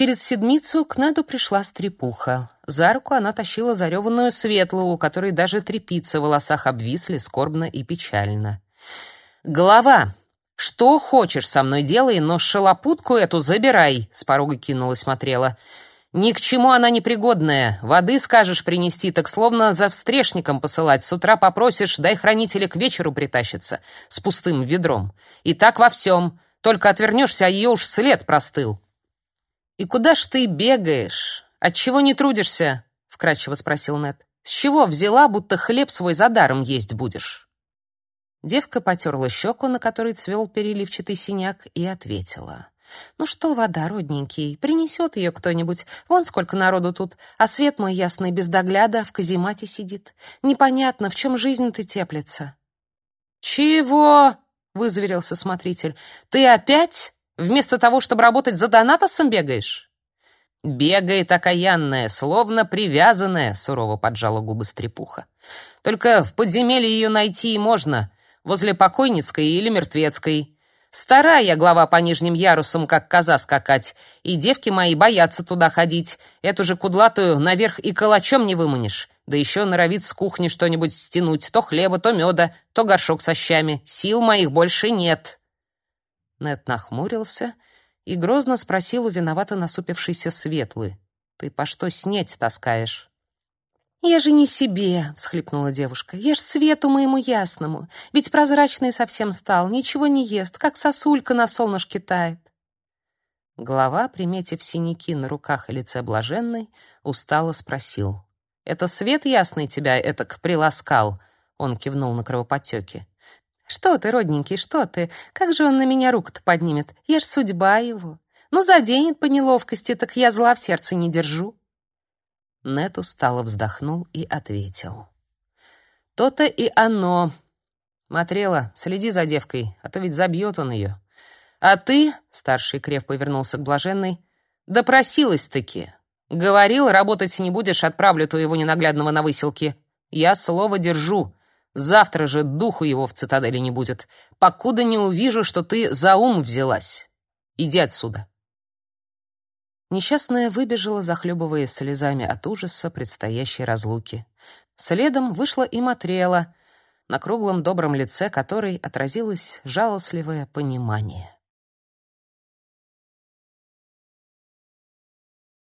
Через седмицу к Неду пришла стрепуха. За руку она тащила зареванную светлую, у которой даже трепицы в волосах обвисли скорбно и печально. «Голова! Что хочешь со мной делай, но шалопутку эту забирай!» — с порога кинула смотрела. «Ни к чему она непригодная. Воды скажешь принести, так словно за встрешником посылать. С утра попросишь, дай хранителя к вечеру притащится с пустым ведром. И так во всем. Только отвернешься, а ее уж след простыл». «И куда ж ты бегаешь? Отчего не трудишься?» — вкратчиво спросил Нед. «С чего взяла, будто хлеб свой за даром есть будешь?» Девка потерла щеку, на которой цвел переливчатый синяк, и ответила. «Ну что, вода, родненький, принесет ее кто-нибудь. Вон сколько народу тут, а свет мой ясный без догляда в каземате сидит. Непонятно, в чем жизнь-то теплится». «Чего?» — вызверился смотритель. «Ты опять?» Вместо того, чтобы работать за Донатосом, бегаешь?» «Бегает окаянная, словно привязанная», — сурово поджала губы стрепуха. «Только в подземелье ее найти и можно, возле покойницкой или мертвецкой. Старая глава по нижним ярусам, как коза скакать, и девки мои боятся туда ходить. Эту же кудлатую наверх и калачом не выманишь. Да еще норовит с кухни что-нибудь стянуть, то хлеба, то меда, то горшок со щами. Сил моих больше нет». Нед нахмурился и грозно спросил у виновато насупившейся Светлы. «Ты по что снеть таскаешь?» «Я же не себе», — всхлипнула девушка. «Я ж свету моему ясному. Ведь прозрачный совсем стал, ничего не ест, как сосулька на солнышке тает». Глава, приметив синяки на руках и лице блаженной, устало спросил. «Это свет ясный тебя этак приласкал?» Он кивнул на кровоподтеки. Что ты, родненький, что ты? Как же он на меня руку-то поднимет? Я ж судьба его. Ну, заденет по неловкости, так я зла в сердце не держу. Нет устало вздохнул и ответил. То-то и оно. Матрела, следи за девкой, а то ведь забьет он ее. А ты, старший крев повернулся к блаженной, допросилась-таки. Говорил, работать не будешь, отправлю твоего ненаглядного на выселки. Я слово держу. Завтра же духу его в цитадели не будет, покуда не увижу, что ты за ум взялась. Иди отсюда. Несчастная выбежала, захлебываясь слезами от ужаса предстоящей разлуки. Следом вышла и Матрела, на круглом добром лице которой отразилось жалостливое понимание.